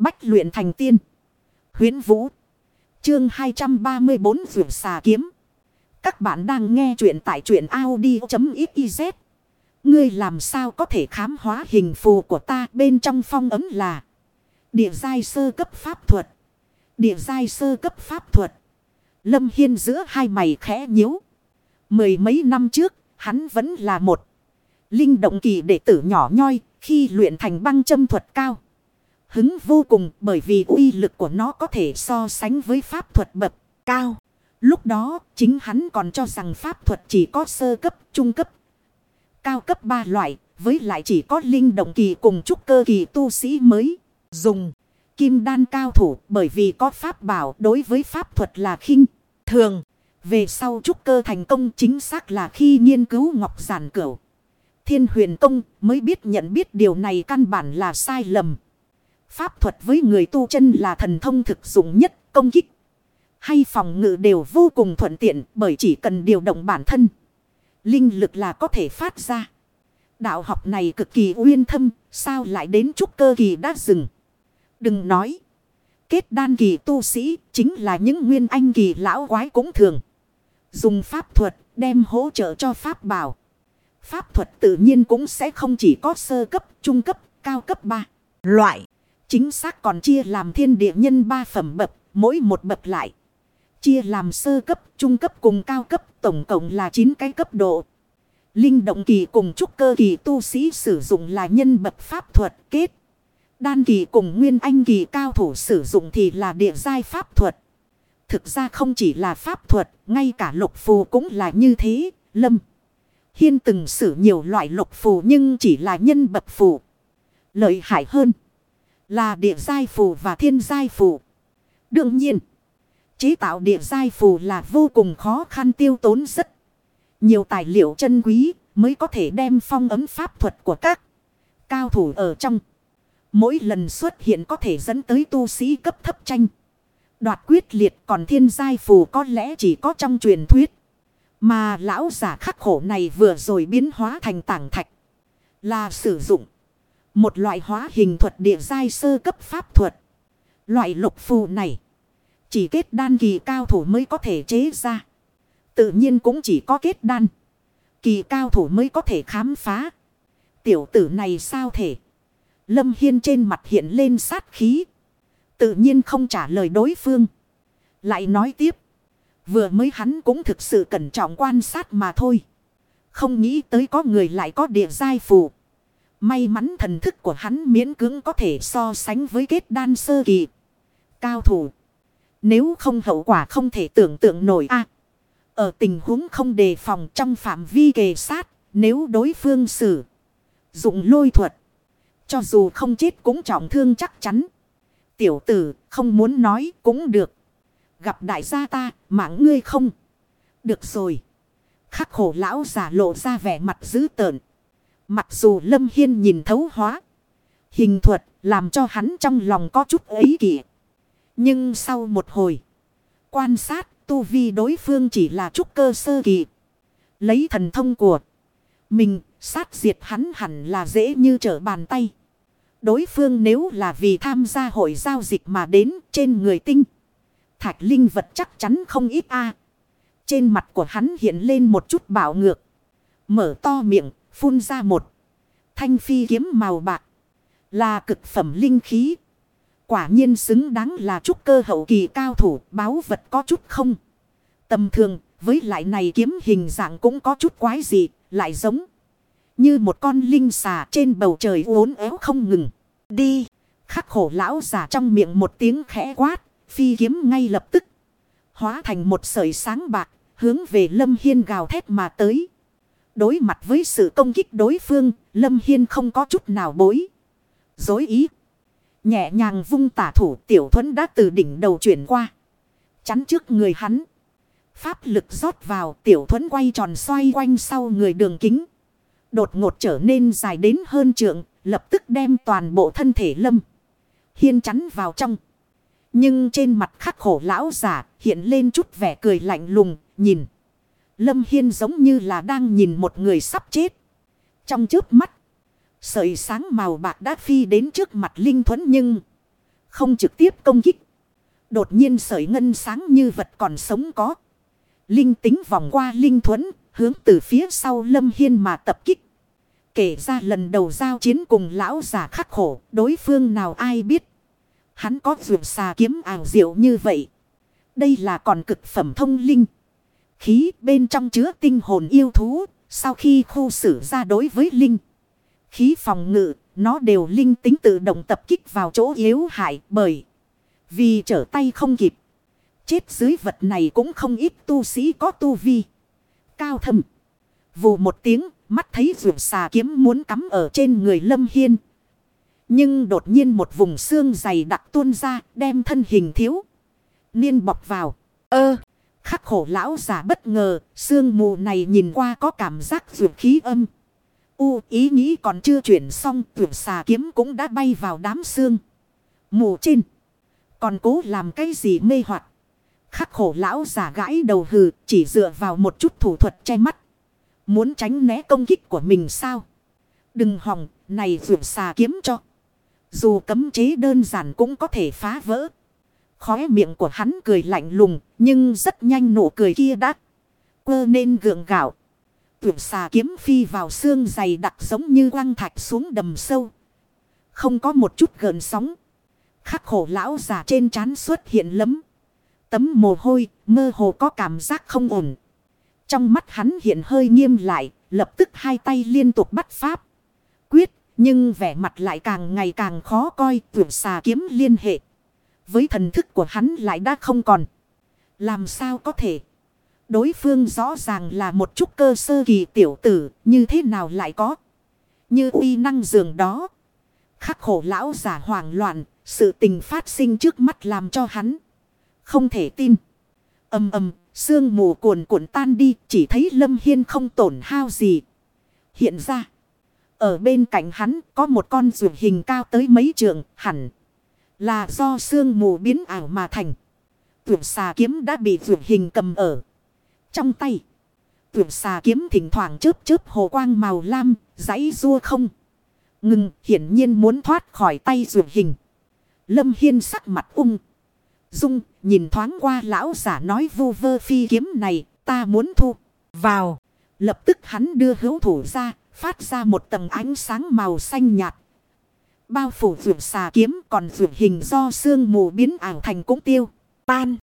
Bách luyện thành tiên. Huyến Vũ. Chương 234 Vượt xà kiếm. Các bạn đang nghe truyện tại truyện Audi.xyz. Ngươi làm sao có thể khám hóa hình phù của ta bên trong phong ấm là. Địa giai sơ cấp pháp thuật. Địa giai sơ cấp pháp thuật. Lâm Hiên giữa hai mày khẽ nhíu. Mười mấy năm trước, hắn vẫn là một. Linh động kỳ đệ tử nhỏ nhoi, khi luyện thành băng châm thuật cao. Hứng vô cùng bởi vì uy lực của nó có thể so sánh với pháp thuật bậc cao. Lúc đó, chính hắn còn cho rằng pháp thuật chỉ có sơ cấp, trung cấp, cao cấp ba loại, với lại chỉ có linh động kỳ cùng trúc cơ kỳ tu sĩ mới dùng. Kim đan cao thủ bởi vì có pháp bảo đối với pháp thuật là khinh thường. Về sau trúc cơ thành công chính xác là khi nghiên cứu ngọc giản cửu. Thiên huyền công mới biết nhận biết điều này căn bản là sai lầm. Pháp thuật với người tu chân là thần thông thực dụng nhất công kích. Hay phòng ngự đều vô cùng thuận tiện bởi chỉ cần điều động bản thân. Linh lực là có thể phát ra. Đạo học này cực kỳ uyên thâm, sao lại đến chút cơ kỳ đã dừng. Đừng nói. Kết đan kỳ tu sĩ chính là những nguyên anh kỳ lão quái cũng thường. Dùng pháp thuật đem hỗ trợ cho pháp bảo. Pháp thuật tự nhiên cũng sẽ không chỉ có sơ cấp, trung cấp, cao cấp 3. Loại. Chính xác còn chia làm thiên địa nhân ba phẩm bậc, mỗi một bậc lại. Chia làm sơ cấp, trung cấp cùng cao cấp, tổng cộng là 9 cái cấp độ. Linh động kỳ cùng trúc cơ kỳ tu sĩ sử dụng là nhân bậc pháp thuật kết. Đan kỳ cùng nguyên anh kỳ cao thủ sử dụng thì là địa giai pháp thuật. Thực ra không chỉ là pháp thuật, ngay cả lục phù cũng là như thế, lâm. Hiên từng sử nhiều loại lục phù nhưng chỉ là nhân bậc phù. Lợi hại hơn là địa giai phù và thiên giai phù. Đương nhiên, chế tạo địa giai phù là vô cùng khó khăn tiêu tốn rất nhiều tài liệu chân quý mới có thể đem phong ấm pháp thuật của các cao thủ ở trong. Mỗi lần xuất hiện có thể dẫn tới tu sĩ cấp thấp tranh. Đoạt quyết liệt còn thiên giai phù có lẽ chỉ có trong truyền thuyết. Mà lão giả khắc khổ này vừa rồi biến hóa thành tảng thạch. Là sử dụng một loại hóa hình thuật địa giai sơ cấp pháp thuật. Loại lục phù này chỉ kết đan kỳ cao thủ mới có thể chế ra. Tự nhiên cũng chỉ có kết đan. Kỳ cao thủ mới có thể khám phá. Tiểu tử này sao thể? Lâm Hiên trên mặt hiện lên sát khí. Tự nhiên không trả lời đối phương. Lại nói tiếp. Vừa mới hắn cũng thực sự cẩn trọng quan sát mà thôi. Không nghĩ tới có người lại có địa giai phù. May mắn thần thức của hắn miễn cưỡng có thể so sánh với kết đan sơ kỳ. Cao thủ. Nếu không hậu quả không thể tưởng tượng nổi a Ở tình huống không đề phòng trong phạm vi kề sát. Nếu đối phương xử. Dụng lôi thuật. Cho dù không chết cũng trọng thương chắc chắn. Tiểu tử, không muốn nói cũng được. Gặp đại gia ta, mạng ngươi không. Được rồi. Khắc khổ lão giả lộ ra vẻ mặt dữ tợn. Mặc dù Lâm Hiên nhìn thấu hóa. Hình thuật làm cho hắn trong lòng có chút ấy kỷ. Nhưng sau một hồi. Quan sát tu vi đối phương chỉ là trúc cơ sơ kỳ. Lấy thần thông của mình sát diệt hắn hẳn là dễ như trở bàn tay. Đối phương nếu là vì tham gia hội giao dịch mà đến trên người tinh. Thạch linh vật chắc chắn không ít a Trên mặt của hắn hiện lên một chút bạo ngược. Mở to miệng, phun ra một. Thanh phi kiếm màu bạc. Là cực phẩm linh khí. Quả nhiên xứng đáng là trúc cơ hậu kỳ cao thủ báo vật có chút không. Tầm thường, với lại này kiếm hình dạng cũng có chút quái gì lại giống. Như một con linh xà trên bầu trời uốn éo không ngừng. Đi. Khắc khổ lão giả trong miệng một tiếng khẽ quát. Phi kiếm ngay lập tức. Hóa thành một sợi sáng bạc. Hướng về Lâm Hiên gào thét mà tới. Đối mặt với sự công kích đối phương. Lâm Hiên không có chút nào bối. Dối ý. Nhẹ nhàng vung tả thủ tiểu thuẫn đã từ đỉnh đầu chuyển qua. Chắn trước người hắn. Pháp lực rót vào, tiểu thuẫn quay tròn xoay quanh sau người đường kính. Đột ngột trở nên dài đến hơn trượng. Lập tức đem toàn bộ thân thể lâm. Hiên chắn vào trong. Nhưng trên mặt khắc khổ lão giả hiện lên chút vẻ cười lạnh lùng. Nhìn. Lâm Hiên giống như là đang nhìn một người sắp chết. Trong trước mắt. Sợi sáng màu bạc đã phi đến trước mặt Linh Thuấn nhưng. Không trực tiếp công kích. Đột nhiên sợi ngân sáng như vật còn sống có. Linh tính vòng qua linh Thuấn. hướng từ phía sau lâm hiên mà tập kích. Kể ra lần đầu giao chiến cùng lão giả khắc khổ, đối phương nào ai biết. Hắn có vượt xà kiếm ảo diệu như vậy. Đây là còn cực phẩm thông linh. Khí bên trong chứa tinh hồn yêu thú, sau khi khu xử ra đối với linh. Khí phòng ngự, nó đều linh tính tự động tập kích vào chỗ yếu hại bởi. Vì trở tay không kịp. Chết dưới vật này cũng không ít tu sĩ có tu vi. Cao thầm. Vù một tiếng, mắt thấy rượu xà kiếm muốn cắm ở trên người Lâm Hiên. Nhưng đột nhiên một vùng xương dày đặc tuôn ra, đem thân hình thiếu. Niên bọc vào. Ơ, khắc khổ lão giả bất ngờ, xương mù này nhìn qua có cảm giác vượt khí âm. U ý nghĩ còn chưa chuyển xong, vượt xà kiếm cũng đã bay vào đám xương. Mù trên. Còn cố làm cái gì mê hoặc Khắc khổ lão giả gãi đầu hừ, chỉ dựa vào một chút thủ thuật che mắt. Muốn tránh né công kích của mình sao? Đừng hòng, này vượt xà kiếm cho. Dù cấm chế đơn giản cũng có thể phá vỡ. Khóe miệng của hắn cười lạnh lùng, nhưng rất nhanh nụ cười kia đã quơ nên gượng gạo. tuyển xà kiếm phi vào xương dày đặc giống như quăng thạch xuống đầm sâu. Không có một chút gợn sóng. Khắc khổ lão già trên trán xuất hiện lấm. Tấm mồ hôi, mơ hồ có cảm giác không ổn. Trong mắt hắn hiện hơi nghiêm lại, lập tức hai tay liên tục bắt pháp. Quyết, nhưng vẻ mặt lại càng ngày càng khó coi, tuyển xà kiếm liên hệ. Với thần thức của hắn lại đã không còn. Làm sao có thể? Đối phương rõ ràng là một chút cơ sơ kỳ tiểu tử, như thế nào lại có? Như uy năng dường đó. Khắc khổ lão giả hoảng loạn, sự tình phát sinh trước mắt làm cho hắn. Không thể tin. Âm ầm, sương mù cuồn cuộn tan đi, chỉ thấy Lâm Hiên không tổn hao gì. Hiện ra, ở bên cạnh hắn có một con ruột hình cao tới mấy trượng, hẳn là do sương mù biến ảo mà thành. Vượt xà kiếm đã bị vượt hình cầm ở trong tay. Vượt xà kiếm thỉnh thoảng chớp chớp hồ quang màu lam, giấy rua không. Ngừng, hiển nhiên muốn thoát khỏi tay vượt hình. Lâm Hiên sắc mặt ung. Dung, nhìn thoáng qua lão giả nói vu vơ phi kiếm này, ta muốn thu. Vào. Lập tức hắn đưa hữu thủ ra, phát ra một tầng ánh sáng màu xanh nhạt. Bao phủ vượt xà kiếm, còn vượt hình do sương mù biến ảo thành cũng tiêu. Tan.